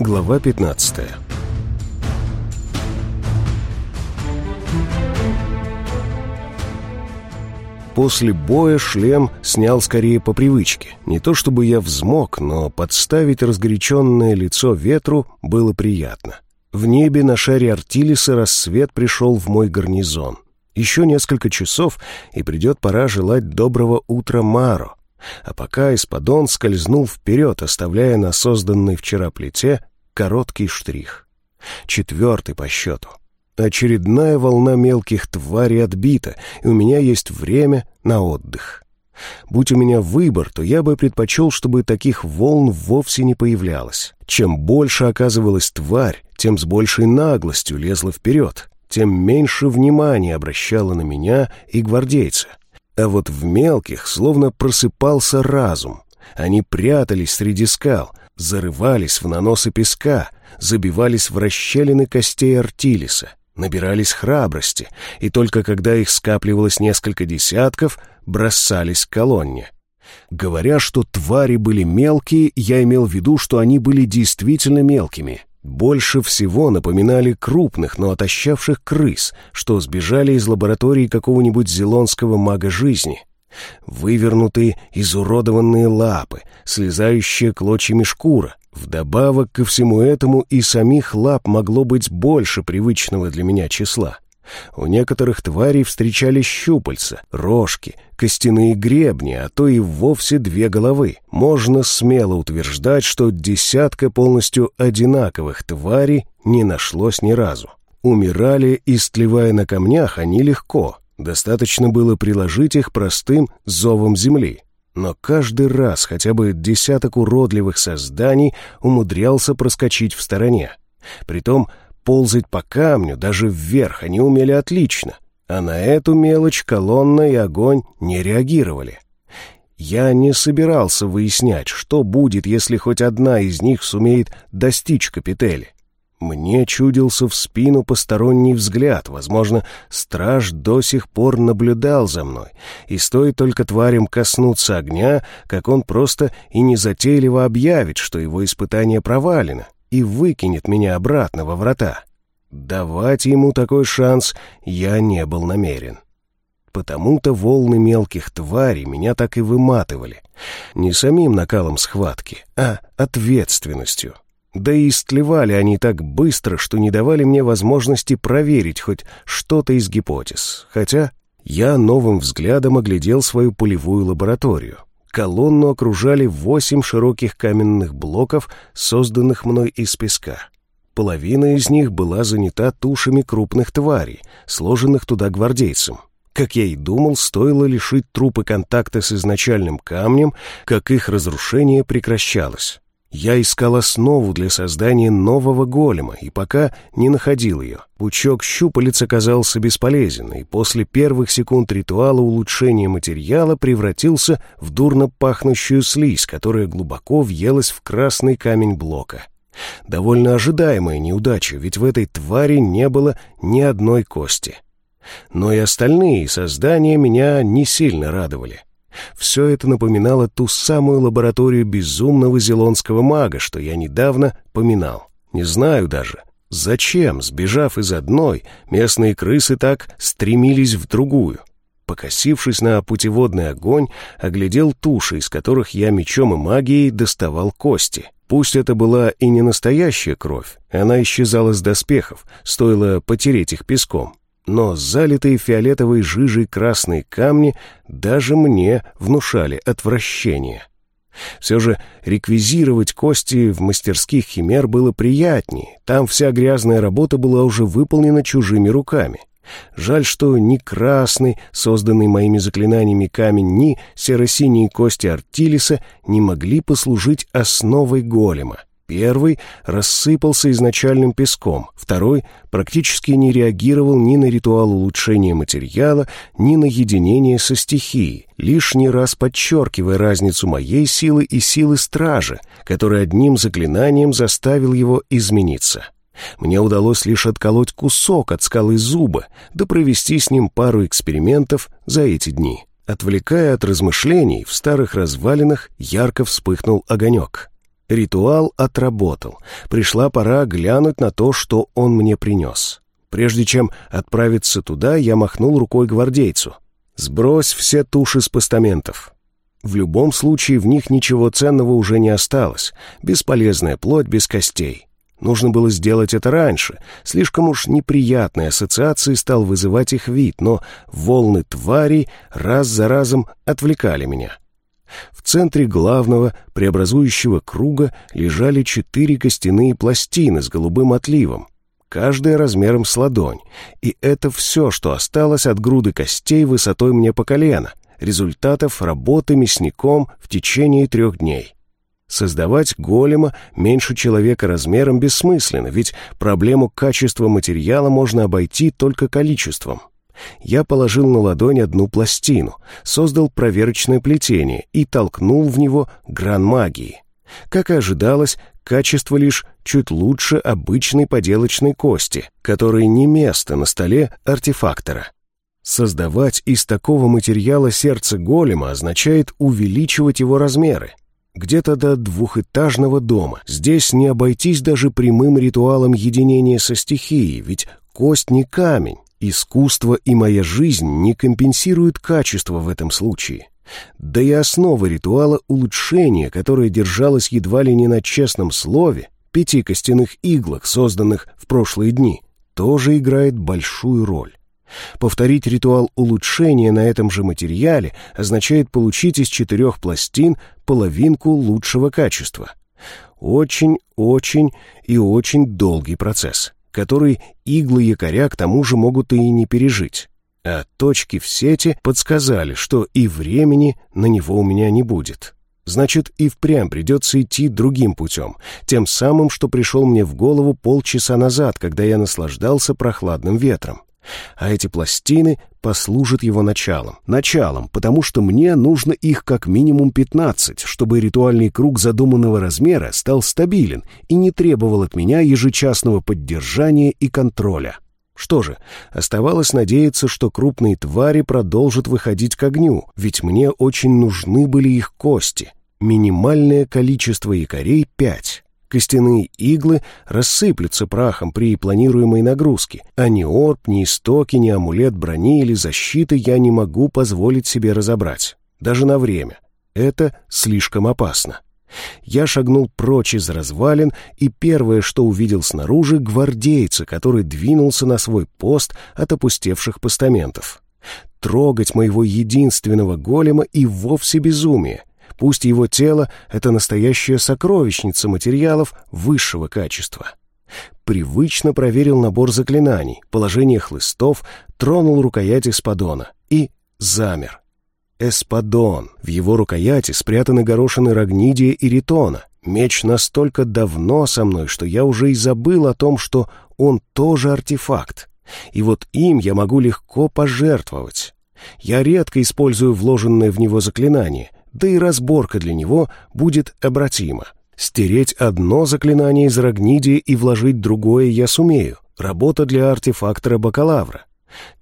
Глава 15 После боя шлем снял скорее по привычке. Не то чтобы я взмок, но подставить разгоряченное лицо ветру было приятно. В небе на шаре Артилиса рассвет пришел в мой гарнизон. Еще несколько часов, и придет пора желать доброго утра Маро. А пока Испадон скользнул вперед, оставляя на созданной вчера плите короткий штрих. Четвертый по счету. Очередная волна мелких тварей отбита, и у меня есть время на отдых. Будь у меня выбор, то я бы предпочел, чтобы таких волн вовсе не появлялось. Чем больше оказывалась тварь, тем с большей наглостью лезла вперед, тем меньше внимания обращала на меня и гвардейца. А вот в мелких словно просыпался разум. Они прятались среди скал, зарывались в наносы песка, забивались в расщелины костей Артилиса, набирались храбрости, и только когда их скапливалось несколько десятков, бросались к колонне. Говоря, что твари были мелкие, я имел в виду, что они были действительно мелкими. Больше всего напоминали крупных, но отощавших крыс, что сбежали из лаборатории какого-нибудь зелонского мага жизни. Вывернутые, изуродованные лапы, слезающие клочьями шкура, Вдобавок ко всему этому и самих лап могло быть больше привычного для меня числа. У некоторых тварей встречались щупальца, рожки, костяные гребни, а то и вовсе две головы. Можно смело утверждать, что десятка полностью одинаковых тварей не нашлось ни разу. Умирали, истлевая на камнях, они легко. Достаточно было приложить их простым зовом земли но каждый раз хотя бы десяток уродливых созданий умудрялся проскочить в стороне. Притом ползать по камню, даже вверх, они умели отлично, а на эту мелочь колонна и огонь не реагировали. Я не собирался выяснять, что будет, если хоть одна из них сумеет достичь капители. Мне чудился в спину посторонний взгляд. Возможно, страж до сих пор наблюдал за мной. И стоит только тварям коснуться огня, как он просто и незатейливо объявит, что его испытание провалено, и выкинет меня обратно во врата. Давать ему такой шанс я не был намерен. Потому-то волны мелких тварей меня так и выматывали. Не самим накалом схватки, а ответственностью. Да и истлевали они так быстро, что не давали мне возможности проверить хоть что-то из гипотез. Хотя я новым взглядом оглядел свою полевую лабораторию. Колонну окружали восемь широких каменных блоков, созданных мной из песка. Половина из них была занята тушами крупных тварей, сложенных туда гвардейцем. Как я и думал, стоило лишить трупы контакта с изначальным камнем, как их разрушение прекращалось. Я искал основу для создания нового голема, и пока не находил ее. Пучок щупалец оказался бесполезен, и после первых секунд ритуала улучшения материала превратился в дурно пахнущую слизь, которая глубоко въелась в красный камень блока. Довольно ожидаемая неудача, ведь в этой твари не было ни одной кости. Но и остальные создания меня не сильно радовали. Все это напоминало ту самую лабораторию безумного зелонского мага, что я недавно поминал. Не знаю даже, зачем, сбежав из одной, местные крысы так стремились в другую. Покосившись на путеводный огонь, оглядел туши, из которых я мечом и магией доставал кости. Пусть это была и не настоящая кровь, она исчезала с доспехов, стоило потереть их песком но залитые фиолетовой жижей красные камни даже мне внушали отвращение. Все же реквизировать кости в мастерских химер было приятнее, там вся грязная работа была уже выполнена чужими руками. Жаль, что ни красный, созданный моими заклинаниями камень, ни серо-синие кости Артилиса не могли послужить основой голема. Первый рассыпался изначальным песком, второй практически не реагировал ни на ритуал улучшения материала, ни на единение со стихией, лишний раз подчеркивая разницу моей силы и силы стражи, который одним заклинанием заставил его измениться. Мне удалось лишь отколоть кусок от скалы зуба, да провести с ним пару экспериментов за эти дни. Отвлекая от размышлений, в старых развалинах ярко вспыхнул огонек. Ритуал отработал. Пришла пора глянуть на то, что он мне принес. Прежде чем отправиться туда, я махнул рукой гвардейцу. «Сбрось все туши с постаментов. В любом случае в них ничего ценного уже не осталось. Бесполезная плоть без костей. Нужно было сделать это раньше. Слишком уж неприятные ассоциации стал вызывать их вид, но волны тварей раз за разом отвлекали меня. В центре главного преобразующего круга лежали четыре костяные пластины с голубым отливом, каждая размером с ладонь, и это все, что осталось от груды костей высотой мне по колено, результатов работы мясником в течение трех дней. Создавать голема меньше человека размером бессмысленно, ведь проблему качества материала можно обойти только количеством. Я положил на ладонь одну пластину, создал проверочное плетение и толкнул в него гран магии. Как и ожидалось, качество лишь чуть лучше обычной поделочной кости, которой не место на столе артефактора. Создавать из такого материала сердце голема означает увеличивать его размеры, где-то до двухэтажного дома. Здесь не обойтись даже прямым ритуалом единения со стихией, ведь кость не камень. Искусство и моя жизнь не компенсируют качество в этом случае. Да и основа ритуала улучшения, которое держалось едва ли не на честном слове, пяти костяных иглах, созданных в прошлые дни, тоже играет большую роль. Повторить ритуал улучшения на этом же материале означает получить из четырех пластин половинку лучшего качества. Очень, очень и очень долгий процесс, который иглы якоря к тому же могут и не пережить. А точки в сети подсказали, что и времени на него у меня не будет. Значит, и впрямь придется идти другим путем, тем самым, что пришел мне в голову полчаса назад, когда я наслаждался прохладным ветром. А эти пластины послужат его началом. Началом, потому что мне нужно их как минимум 15, чтобы ритуальный круг задуманного размера стал стабилен и не требовал от меня ежечасного поддержания и контроля. Что же, оставалось надеяться, что крупные твари продолжат выходить к огню, ведь мне очень нужны были их кости. Минимальное количество якорей — пять. Костяные иглы рассыплются прахом при планируемой нагрузке, а ни орб, ни истоки, ни амулет брони или защиты я не могу позволить себе разобрать. Даже на время. Это слишком опасно. Я шагнул прочь из развалин, и первое, что увидел снаружи, гвардейца, который двинулся на свой пост от опустевших постаментов. Трогать моего единственного голема и вовсе безумие. Пусть его тело — это настоящая сокровищница материалов высшего качества. Привычно проверил набор заклинаний, положение хлыстов, тронул рукоять эспадона и замер. Эспадон. В его рукояти спрятаны горошины Рогнидия и Ритона. Меч настолько давно со мной, что я уже и забыл о том, что он тоже артефакт. И вот им я могу легко пожертвовать. Я редко использую вложенное в него заклинание — да и разборка для него будет обратима. Стереть одно заклинание из Рогнидии и вложить другое я сумею. Работа для артефактора бакалавра.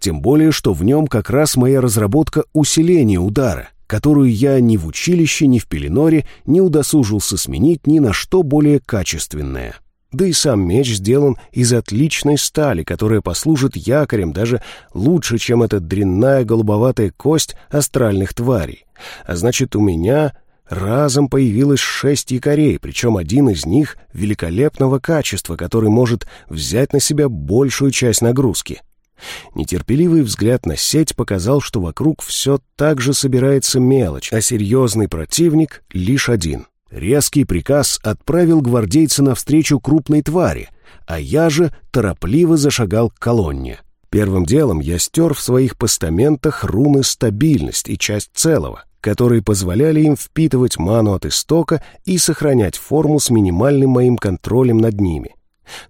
Тем более, что в нем как раз моя разработка усиления удара, которую я ни в училище, ни в Пеленоре не удосужился сменить ни на что более качественное. Да и сам меч сделан из отличной стали, которая послужит якорем даже лучше, чем эта дрянная голубоватая кость астральных тварей. А значит, у меня разом появилось шесть якорей, причем один из них великолепного качества, который может взять на себя большую часть нагрузки. Нетерпеливый взгляд на сеть показал, что вокруг все так же собирается мелочь, а серьезный противник лишь один — Резкий приказ отправил гвардейца навстречу крупной твари, а я же торопливо зашагал к колонне. Первым делом я стер в своих постаментах руны стабильность и часть целого, которые позволяли им впитывать ману от истока и сохранять форму с минимальным моим контролем над ними.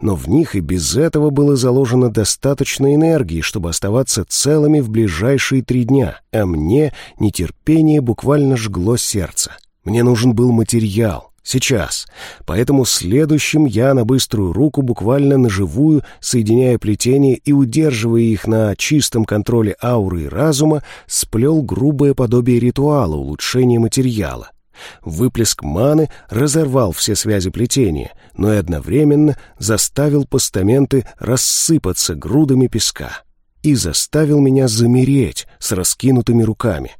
Но в них и без этого было заложено достаточно энергии, чтобы оставаться целыми в ближайшие три дня, а мне нетерпение буквально жгло сердце. Мне нужен был материал. Сейчас. Поэтому следующим я на быструю руку, буквально на живую, соединяя плетения и удерживая их на чистом контроле ауры и разума, сплел грубое подобие ритуала улучшения материала. Выплеск маны разорвал все связи плетения, но и одновременно заставил постаменты рассыпаться грудами песка и заставил меня замереть с раскинутыми руками.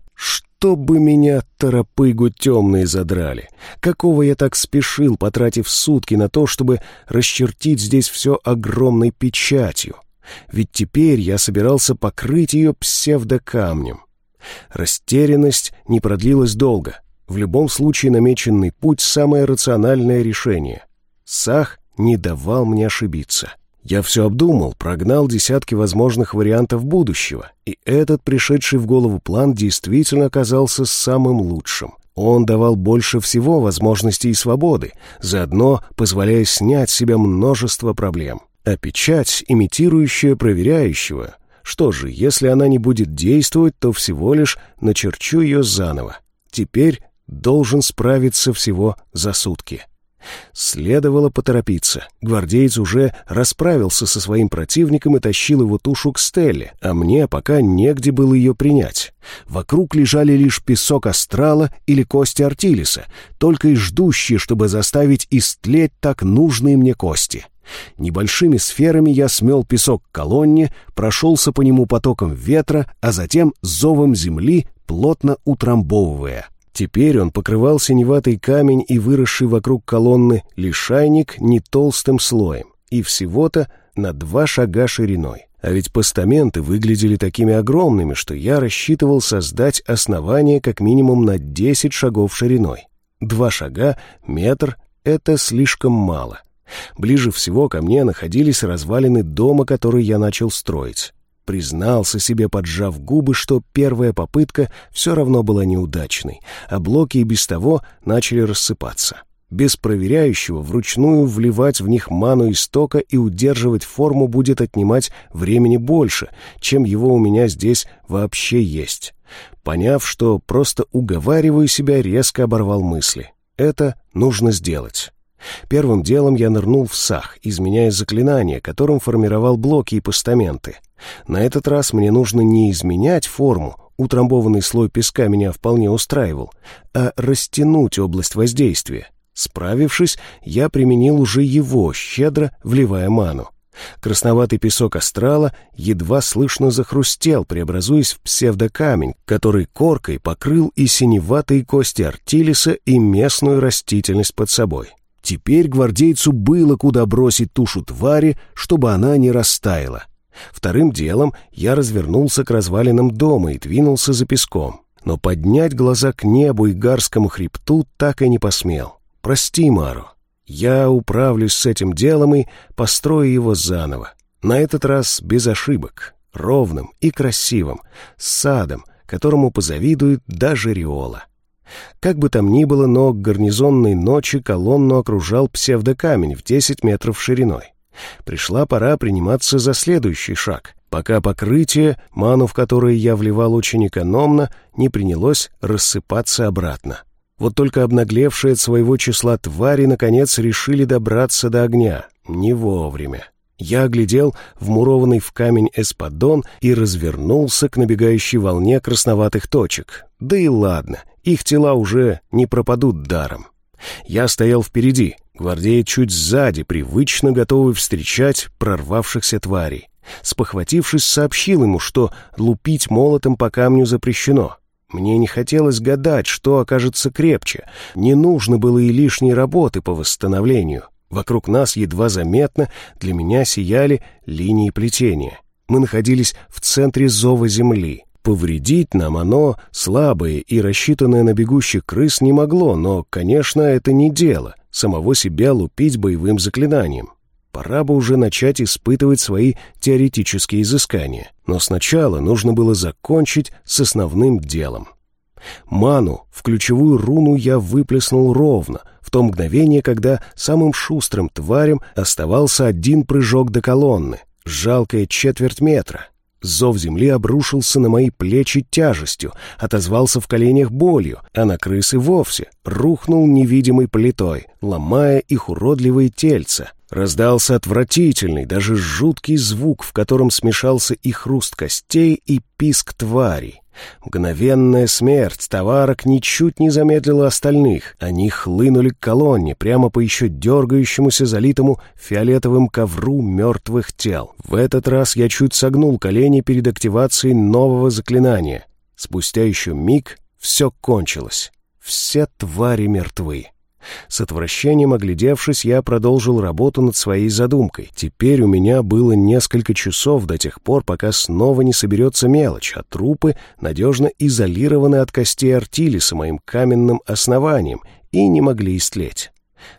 Чтобы меня торопыгу темные задрали! Какого я так спешил, потратив сутки на то, чтобы расчертить здесь все огромной печатью? Ведь теперь я собирался покрыть ее псевдокамнем. Растерянность не продлилась долго. В любом случае намеченный путь — самое рациональное решение. Сах не давал мне ошибиться. Я все обдумал, прогнал десятки возможных вариантов будущего, и этот пришедший в голову план действительно оказался самым лучшим. Он давал больше всего возможностей и свободы, заодно позволяя снять с себя множество проблем. А печать, имитирующая проверяющего, что же, если она не будет действовать, то всего лишь начерчу ее заново. Теперь должен справиться всего за сутки. Следовало поторопиться. Гвардеец уже расправился со своим противником и тащил его тушу к Стелле, а мне пока негде было ее принять. Вокруг лежали лишь песок астрала или кости Артилиса, только и ждущие, чтобы заставить истлеть так нужные мне кости. Небольшими сферами я смел песок к колонне, прошелся по нему потоком ветра, а затем зовом земли, плотно утрамбовывая — Теперь он покрывал синеватый камень и выросший вокруг колонны лишайник не толстым слоем, и всего-то на два шага шириной. А ведь постаменты выглядели такими огромными, что я рассчитывал создать основание как минимум на 10 шагов шириной. Два шага, метр — это слишком мало. Ближе всего ко мне находились развалины дома, который я начал строить признался себе, поджав губы, что первая попытка все равно была неудачной, а блоки и без того начали рассыпаться. Без проверяющего вручную вливать в них ману истока и удерживать форму будет отнимать времени больше, чем его у меня здесь вообще есть. Поняв, что просто уговариваю себя, резко оборвал мысли. Это нужно сделать. Первым делом я нырнул в сах, изменяя заклинание, которым формировал блоки и постаменты. На этот раз мне нужно не изменять форму, утрамбованный слой песка меня вполне устраивал, а растянуть область воздействия. Справившись, я применил уже его, щедро вливая ману. Красноватый песок астрала едва слышно захрустел, преобразуясь в псевдокамень, который коркой покрыл и синеватые кости артилиса, и местную растительность под собой. Теперь гвардейцу было куда бросить тушу твари, чтобы она не растаяла. Вторым делом я развернулся к развалинам дома и двинулся за песком. Но поднять глаза к небу и гарскому хребту так и не посмел. «Прости, Мару. Я управлюсь с этим делом и построю его заново. На этот раз без ошибок, ровным и красивым, с садом, которому позавидует даже Риола. Как бы там ни было, но к гарнизонной ночи колонну окружал псевдокамень в 10 метров шириной. Пришла пора приниматься за следующий шаг, пока покрытие, ману в которое я вливал очень экономно, не принялось рассыпаться обратно. Вот только обнаглевшие от своего числа твари наконец решили добраться до огня. Не вовремя. Я оглядел вмурованный в камень эспадон и развернулся к набегающей волне красноватых точек. Да и ладно, их тела уже не пропадут даром. Я стоял впереди, Гвардеи чуть сзади, привычно готовый встречать прорвавшихся тварей. Спохватившись, сообщил ему, что лупить молотом по камню запрещено. Мне не хотелось гадать, что окажется крепче. Не нужно было и лишней работы по восстановлению. Вокруг нас едва заметно для меня сияли линии плетения. Мы находились в центре зова земли. Повредить нам оно, слабое и рассчитанное на бегущих крыс, не могло, но, конечно, это не дело самого себя лупить боевым заклинанием. Пора бы уже начать испытывать свои теоретические изыскания. Но сначала нужно было закончить с основным делом. Ману в ключевую руну я выплеснул ровно, в то мгновение, когда самым шустрым тварям оставался один прыжок до колонны, жалкая четверть метра. Зов земли обрушился на мои плечи тяжестью, отозвался в коленях болью, а на крысы вовсе рухнул невидимой плитой, ломая их уродливые тельца. Раздался отвратительный, даже жуткий звук, в котором смешался и хруст костей, и писк тварей. Мгновенная смерть товарок ничуть не замедлила остальных. Они хлынули к колонне, прямо по еще дергающемуся залитому фиолетовым ковру мертвых тел. В этот раз я чуть согнул колени перед активацией нового заклинания. Спустя еще миг все кончилось. Все твари мертвы. С отвращением оглядевшись, я продолжил работу над своей задумкой. Теперь у меня было несколько часов до тех пор, пока снова не соберется мелочь, а трупы надежно изолированы от костей артилиса моим каменным основанием и не могли истлеть.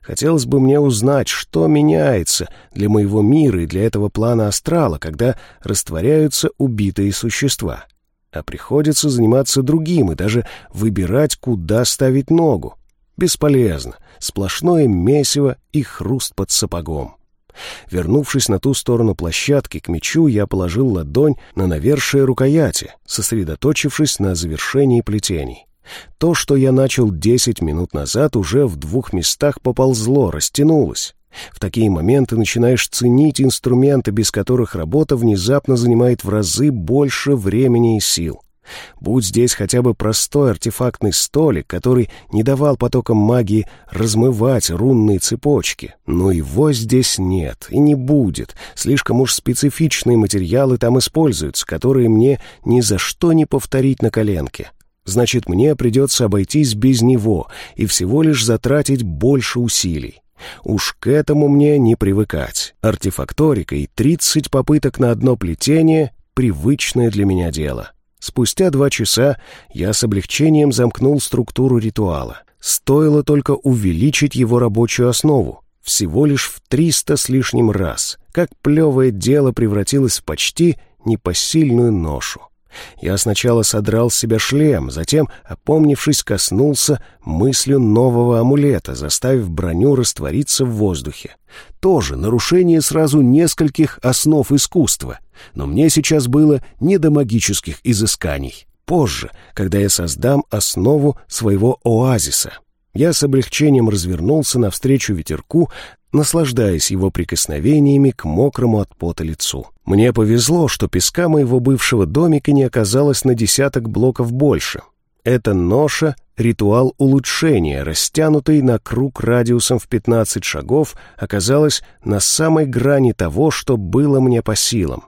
Хотелось бы мне узнать, что меняется для моего мира и для этого плана астрала, когда растворяются убитые существа. А приходится заниматься другим и даже выбирать, куда ставить ногу. Бесполезно. Сплошное месиво и хруст под сапогом. Вернувшись на ту сторону площадки к мечу, я положил ладонь на навершие рукояти, сосредоточившись на завершении плетений. То, что я начал десять минут назад, уже в двух местах поползло, растянулось. В такие моменты начинаешь ценить инструменты, без которых работа внезапно занимает в разы больше времени и сил. Будь здесь хотя бы простой артефактный столик, который не давал потокам магии размывать рунные цепочки. Но его здесь нет и не будет. Слишком уж специфичные материалы там используются, которые мне ни за что не повторить на коленке. Значит, мне придется обойтись без него и всего лишь затратить больше усилий. Уж к этому мне не привыкать. Артефакторика и 30 попыток на одно плетение — привычное для меня дело. Спустя два часа я с облегчением замкнул структуру ритуала. Стоило только увеличить его рабочую основу. Всего лишь в триста с лишним раз. Как плевое дело превратилось в почти непосильную ношу. Я сначала содрал с себя шлем, затем, опомнившись, коснулся мыслью нового амулета, заставив броню раствориться в воздухе. Тоже нарушение сразу нескольких основ искусства, но мне сейчас было не до магических изысканий. Позже, когда я создам основу своего оазиса. Я с облегчением развернулся навстречу ветерку, наслаждаясь его прикосновениями к мокрому от пота лицу. Мне повезло, что песка моего бывшего домика не оказалось на десяток блоков больше. Это ноша — ритуал улучшения, растянутый на круг радиусом в 15 шагов, оказалась на самой грани того, что было мне по силам.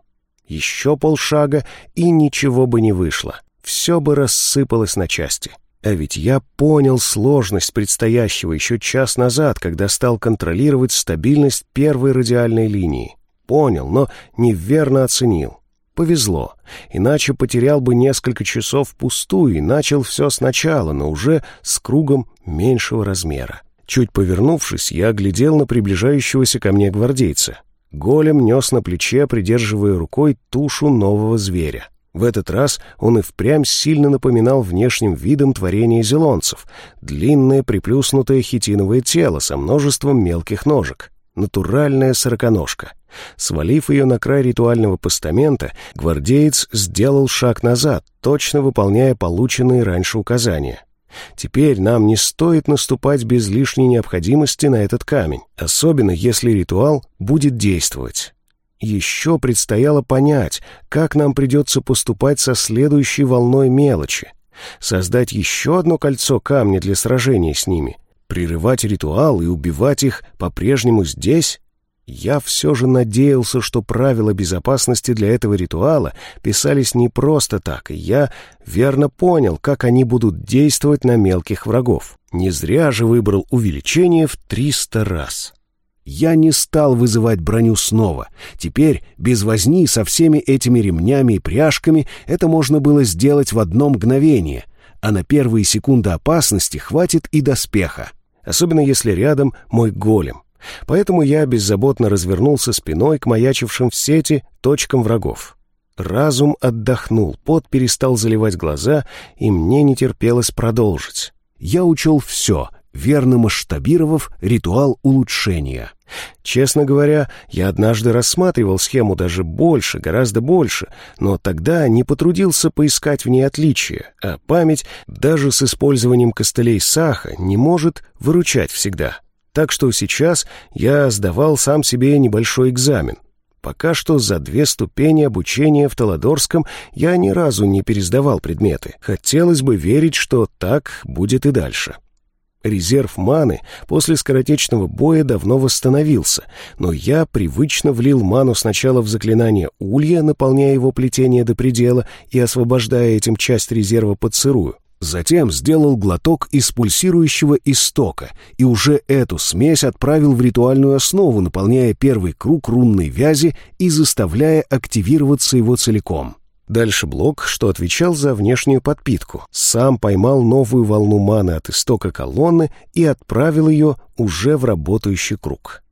Еще полшага, и ничего бы не вышло. Все бы рассыпалось на части. А ведь я понял сложность предстоящего еще час назад, когда стал контролировать стабильность первой радиальной линии. Понял, но неверно оценил. Повезло, иначе потерял бы несколько часов впустую и начал все сначала, но уже с кругом меньшего размера. Чуть повернувшись, я глядел на приближающегося ко мне гвардейца. Голем нес на плече, придерживая рукой тушу нового зверя. В этот раз он и впрямь сильно напоминал внешним видом творение зелонцев. Длинное приплюснутое хитиновое тело со множеством мелких ножек. Натуральная сороконожка. Свалив ее на край ритуального постамента, гвардеец сделал шаг назад, точно выполняя полученные раньше указания. Теперь нам не стоит наступать без лишней необходимости на этот камень, особенно если ритуал будет действовать. Еще предстояло понять, как нам придется поступать со следующей волной мелочи. Создать еще одно кольцо камня для сражения с ними, прерывать ритуал и убивать их по-прежнему здесь? Я все же надеялся, что правила безопасности для этого ритуала писались не просто так, и я верно понял, как они будут действовать на мелких врагов. Не зря же выбрал увеличение в 300 раз. Я не стал вызывать броню снова. Теперь, без возни со всеми этими ремнями и пряжками, это можно было сделать в одно мгновение, а на первые секунды опасности хватит и доспеха, особенно если рядом мой голем. Поэтому я беззаботно развернулся спиной к маячившим в сети точкам врагов. Разум отдохнул, пот перестал заливать глаза, и мне не терпелось продолжить. Я учел все — верно масштабировав ритуал улучшения. Честно говоря, я однажды рассматривал схему даже больше, гораздо больше, но тогда не потрудился поискать в ней отличия, а память даже с использованием костылей Саха не может выручать всегда. Так что сейчас я сдавал сам себе небольшой экзамен. Пока что за две ступени обучения в Таладорском я ни разу не пересдавал предметы. Хотелось бы верить, что так будет и дальше. Резерв маны после скоротечного боя давно восстановился, но я привычно влил ману сначала в заклинание улья, наполняя его плетение до предела и освобождая этим часть резерва под сырую. Затем сделал глоток из пульсирующего истока и уже эту смесь отправил в ритуальную основу, наполняя первый круг рунной вязи и заставляя активироваться его целиком. Дальше блок, что отвечал за внешнюю подпитку, сам поймал новую волну маны от истока колонны и отправил ее уже в работающий круг.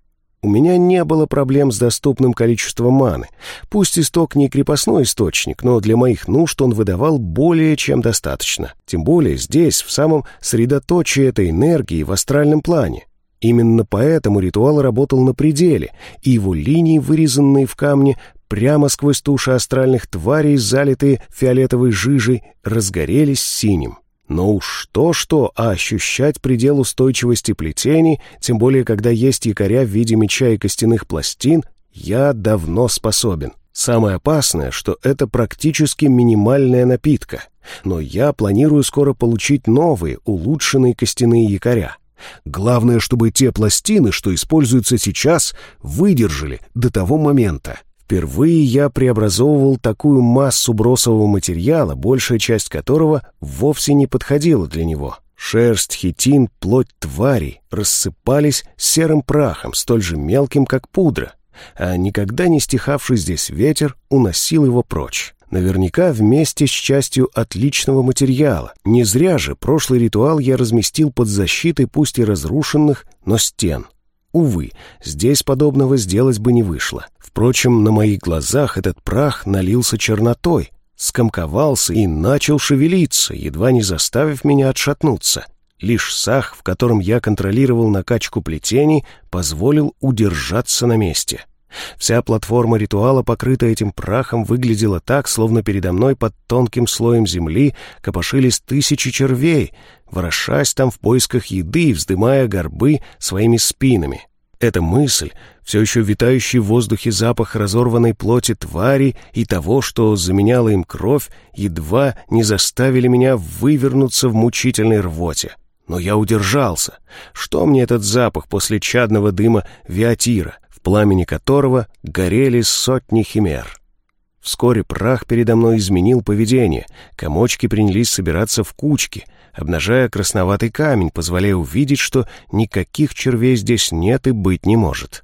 У меня не было проблем с доступным количеством маны. Пусть исток не крепостной источник, но для моих нужд он выдавал более чем достаточно. Тем более здесь, в самом средоточии этой энергии в астральном плане. Именно поэтому ритуал работал на пределе, и его линии, вырезанные в камне, прямо сквозь туши астральных тварей, залитые фиолетовой жижей, разгорелись синим. Но уж то-что, а ощущать предел устойчивости плетений, тем более когда есть якоря в виде меча и костяных пластин, я давно способен. Самое опасное, что это практически минимальная напитка. Но я планирую скоро получить новые, улучшенные костяные якоря. Главное, чтобы те пластины, что используются сейчас, выдержали до того момента. Впервые я преобразовывал такую массу бросового материала, большая часть которого вовсе не подходила для него. Шерсть, хитин, плоть тварей рассыпались серым прахом, столь же мелким, как пудра, а никогда не стихавший здесь ветер уносил его прочь. Наверняка вместе с частью отличного материала. Не зря же прошлый ритуал я разместил под защитой пусть и разрушенных, но стен. Увы, здесь подобного сделать бы не вышло. Впрочем, на моих глазах этот прах налился чернотой, скомковался и начал шевелиться, едва не заставив меня отшатнуться. Лишь сах, в котором я контролировал накачку плетений, позволил удержаться на месте. Вся платформа ритуала, покрытая этим прахом, выглядела так, словно передо мной под тонким слоем земли копошились тысячи червей, ворошась там в поисках еды и вздымая горбы своими спинами. Эта мысль, все еще витающий в воздухе запах разорванной плоти твари и того, что заменяло им кровь, едва не заставили меня вывернуться в мучительной рвоте. Но я удержался. Что мне этот запах после чадного дыма виатира, пламени которого горели сотни химер? Вскоре прах передо мной изменил поведение. Комочки принялись собираться в кучки — обнажая красноватый камень, позволяя увидеть, что никаких червей здесь нет и быть не может.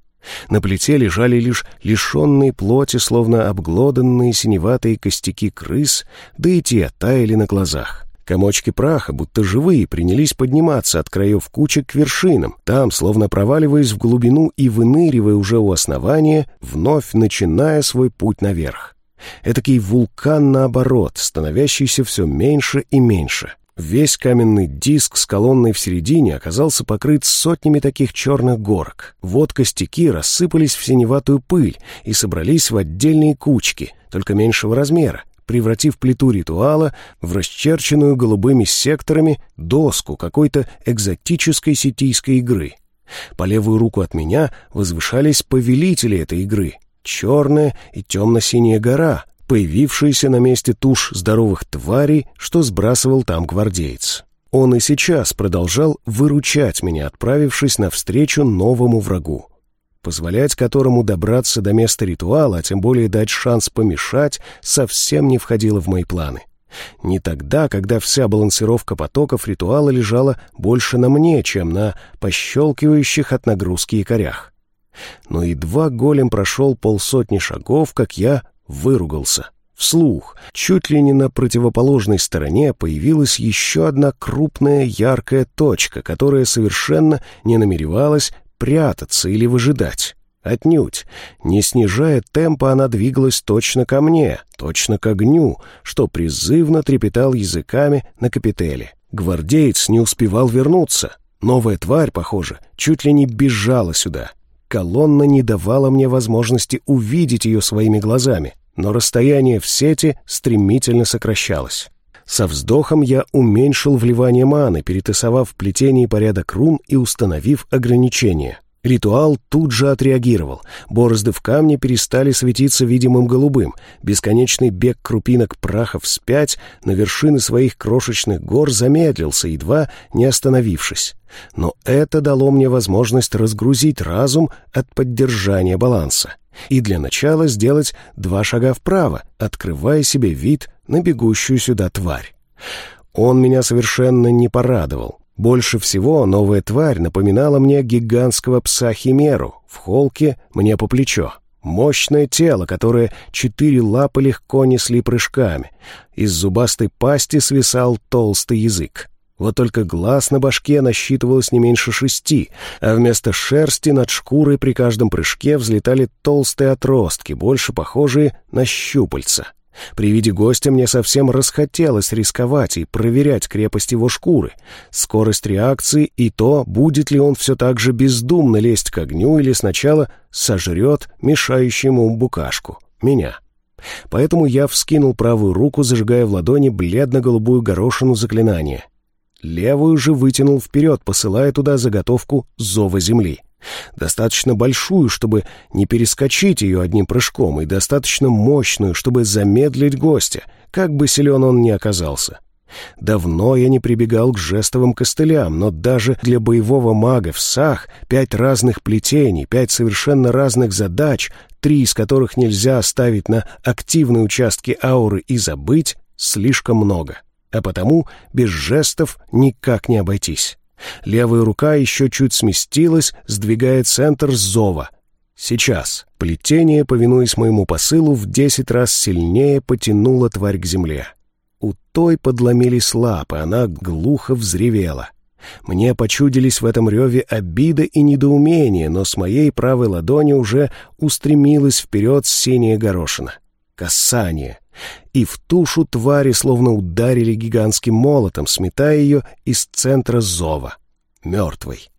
На плите лежали лишь лишенные плоти, словно обглоданные синеватые костяки крыс, да и те таяли на глазах. Комочки праха, будто живые, принялись подниматься от краев кучек к вершинам, там, словно проваливаясь в глубину и выныривая уже у основания, вновь начиная свой путь наверх. Этакий вулкан наоборот, становящийся все меньше и меньше — Весь каменный диск с колонной в середине оказался покрыт сотнями таких черных горок. Вот костяки рассыпались в синеватую пыль и собрались в отдельные кучки, только меньшего размера, превратив плиту ритуала в расчерченную голубыми секторами доску какой-то экзотической сетийской игры. По левую руку от меня возвышались повелители этой игры — черная и темно-синяя гора — появившийся на месте туш здоровых тварей, что сбрасывал там гвардеец. Он и сейчас продолжал выручать меня, отправившись навстречу новому врагу, позволять которому добраться до места ритуала, а тем более дать шанс помешать, совсем не входило в мои планы. Не тогда, когда вся балансировка потоков ритуала лежала больше на мне, чем на пощелкивающих от нагрузки якорях. Но едва голем прошел полсотни шагов, как я выругался. Вслух, чуть ли не на противоположной стороне появилась еще одна крупная яркая точка, которая совершенно не намеревалась прятаться или выжидать. Отнюдь. Не снижая темпа, она двигалась точно ко мне, точно к огню, что призывно трепетал языками на капителе. Гвардеец не успевал вернуться. Новая тварь, похоже, чуть ли не бежала сюда. Колонна не давала мне возможности увидеть ее своими глазами, но расстояние в сети стремительно сокращалось. Со вздохом я уменьшил вливание маны, перетасовав в плетении порядок рун и установив ограничения. Ритуал тут же отреагировал. Борозды в камне перестали светиться видимым голубым. Бесконечный бег крупинок праха вспять на вершины своих крошечных гор замедлился, едва не остановившись. Но это дало мне возможность разгрузить разум от поддержания баланса. И для начала сделать два шага вправо, открывая себе вид на бегущую сюда тварь. Он меня совершенно не порадовал. Больше всего новая тварь напоминала мне гигантского пса-химеру, в холке мне по плечо. Мощное тело, которое четыре лапы легко несли прыжками. Из зубастой пасти свисал толстый язык. Вот только глаз на башке насчитывалось не меньше шести, а вместо шерсти над шкурой при каждом прыжке взлетали толстые отростки, больше похожие на щупальца. При виде гостя мне совсем расхотелось рисковать и проверять крепость его шкуры, скорость реакции и то, будет ли он все так же бездумно лезть к огню или сначала сожрет мешающему букашку, меня. Поэтому я вскинул правую руку, зажигая в ладони бледно-голубую горошину заклинания. Левую же вытянул вперед, посылая туда заготовку зова земли. Достаточно большую, чтобы не перескочить ее одним прыжком, и достаточно мощную, чтобы замедлить гостя, как бы силен он ни оказался. Давно я не прибегал к жестовым костылям, но даже для боевого мага в САХ пять разных плетений, пять совершенно разных задач, три из которых нельзя оставить на активные участки ауры и забыть, слишком много. А потому без жестов никак не обойтись. Левая рука еще чуть сместилась, сдвигая центр зова. Сейчас. Плетение, повинуясь моему посылу, в десять раз сильнее потянуло тварь к земле. У той подломились лапы, она глухо взревела. Мне почудились в этом реве обида и недоумение, но с моей правой ладони уже устремилась вперед синяя горошина. Касание и в тушу твари словно ударили гигантским молотом, сметая ее из центра зова. Мертвый.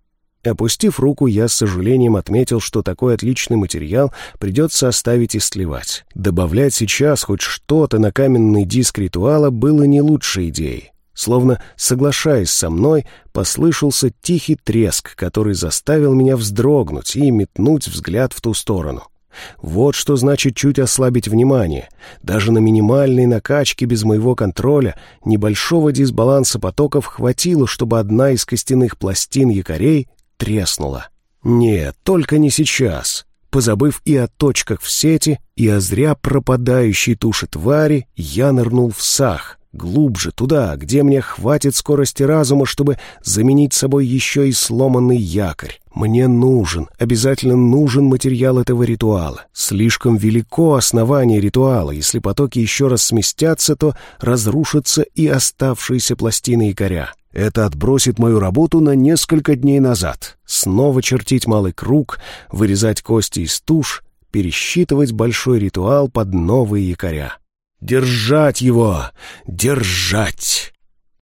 Опустив руку, я с сожалением отметил, что такой отличный материал придется оставить и сливать. Добавлять сейчас хоть что-то на каменный диск ритуала было не лучшей идеей. Словно соглашаясь со мной, послышался тихий треск, который заставил меня вздрогнуть и метнуть взгляд в ту сторону. Вот что значит чуть ослабить внимание. Даже на минимальной накачке без моего контроля небольшого дисбаланса потоков хватило, чтобы одна из костяных пластин якорей треснула. Нет, только не сейчас. Позабыв и о точках в сети, и о зря пропадающей туши твари, я нырнул в сах, глубже, туда, где мне хватит скорости разума, чтобы заменить собой еще и сломанный якорь. Мне нужен, обязательно нужен материал этого ритуала. Слишком велико основание ритуала. Если потоки еще раз сместятся, то разрушатся и оставшиеся пластины якоря. Это отбросит мою работу на несколько дней назад. Снова чертить малый круг, вырезать кости из туш, пересчитывать большой ритуал под новые якоря. Держать его! Держать!